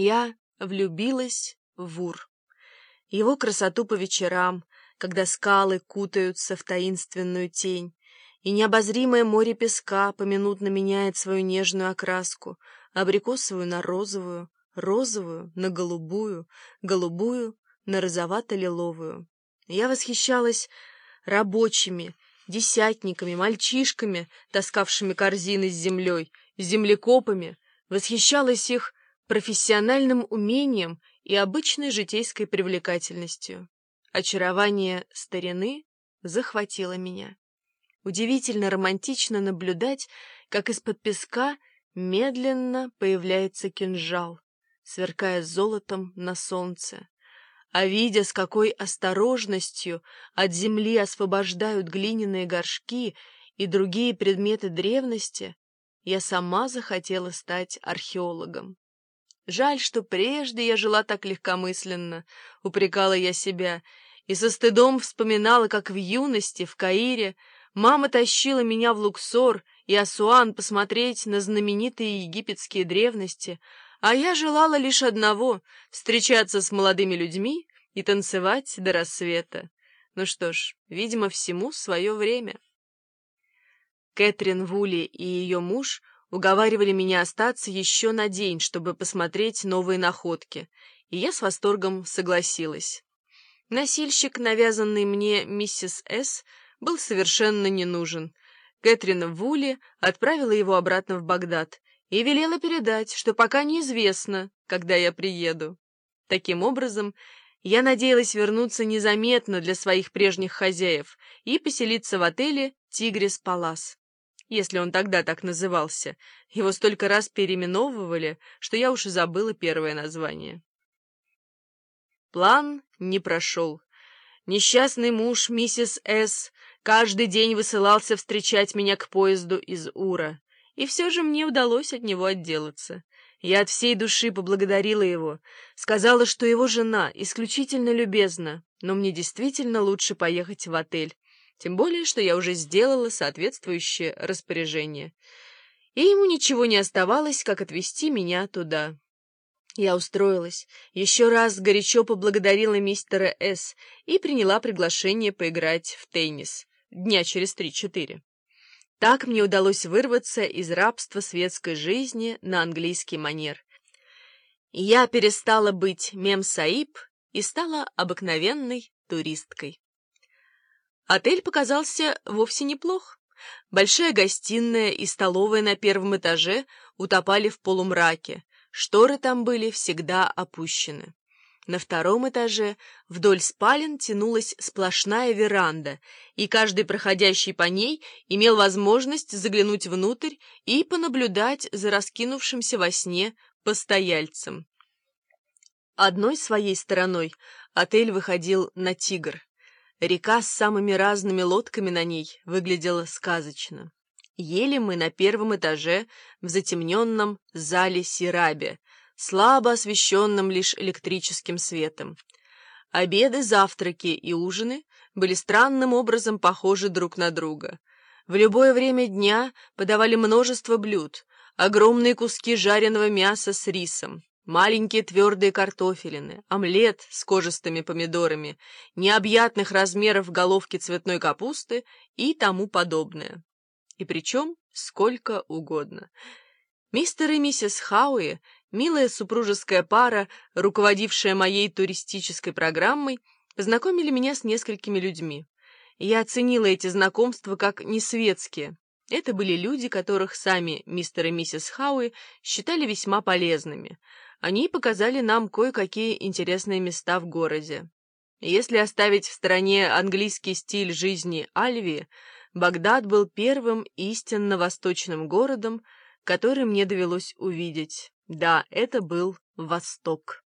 Я влюбилась в Ур. Его красоту по вечерам, когда скалы кутаются в таинственную тень, и необозримое море песка поминутно меняет свою нежную окраску, абрикосовую на розовую, розовую на голубую, голубую на розовато-лиловую. Я восхищалась рабочими, десятниками, мальчишками, таскавшими корзины с землей, землекопами, восхищалась их профессиональным умением и обычной житейской привлекательностью. Очарование старины захватило меня. Удивительно романтично наблюдать, как из-под песка медленно появляется кинжал, сверкая золотом на солнце. А видя, с какой осторожностью от земли освобождают глиняные горшки и другие предметы древности, я сама захотела стать археологом. Жаль, что прежде я жила так легкомысленно, упрекала я себя, и со стыдом вспоминала, как в юности, в Каире, мама тащила меня в Луксор и Асуан посмотреть на знаменитые египетские древности, а я желала лишь одного — встречаться с молодыми людьми и танцевать до рассвета. Ну что ж, видимо, всему свое время. Кэтрин Вули и ее муж — уговаривали меня остаться еще на день, чтобы посмотреть новые находки, и я с восторгом согласилась. Носильщик, навязанный мне миссис С., был совершенно не нужен. Кэтрин Вули отправила его обратно в Багдад и велела передать, что пока неизвестно, когда я приеду. Таким образом, я надеялась вернуться незаметно для своих прежних хозяев и поселиться в отеле «Тигрис Палас» если он тогда так назывался. Его столько раз переименовывали, что я уж и забыла первое название. План не прошел. Несчастный муж, миссис С., каждый день высылался встречать меня к поезду из Ура, и все же мне удалось от него отделаться. Я от всей души поблагодарила его, сказала, что его жена исключительно любезна, но мне действительно лучше поехать в отель. Тем более, что я уже сделала соответствующее распоряжение. И ему ничего не оставалось, как отвезти меня туда. Я устроилась, еще раз горячо поблагодарила мистера С. и приняла приглашение поиграть в теннис дня через три-четыре. Так мне удалось вырваться из рабства светской жизни на английский манер. Я перестала быть мем-саиб и стала обыкновенной туристкой. Отель показался вовсе неплох. Большая гостиная и столовая на первом этаже утопали в полумраке, шторы там были всегда опущены. На втором этаже вдоль спален тянулась сплошная веранда, и каждый проходящий по ней имел возможность заглянуть внутрь и понаблюдать за раскинувшимся во сне постояльцем. Одной своей стороной отель выходил на Тигр. Река с самыми разными лодками на ней выглядела сказочно. Ели мы на первом этаже в затемненном зале Сираби, слабо освещенном лишь электрическим светом. Обеды, завтраки и ужины были странным образом похожи друг на друга. В любое время дня подавали множество блюд, огромные куски жареного мяса с рисом, Маленькие твердые картофелины, омлет с кожистыми помидорами, необъятных размеров головки цветной капусты и тому подобное. И причем сколько угодно. Мистер и миссис Хауи, милая супружеская пара, руководившая моей туристической программой, познакомили меня с несколькими людьми. Я оценила эти знакомства как несветские. Это были люди, которых сами мистер и миссис Хауи считали весьма полезными — они показали нам кое-какие интересные места в городе. Если оставить в стороне английский стиль жизни Альви, Багдад был первым истинно восточным городом, который мне довелось увидеть. Да, это был Восток.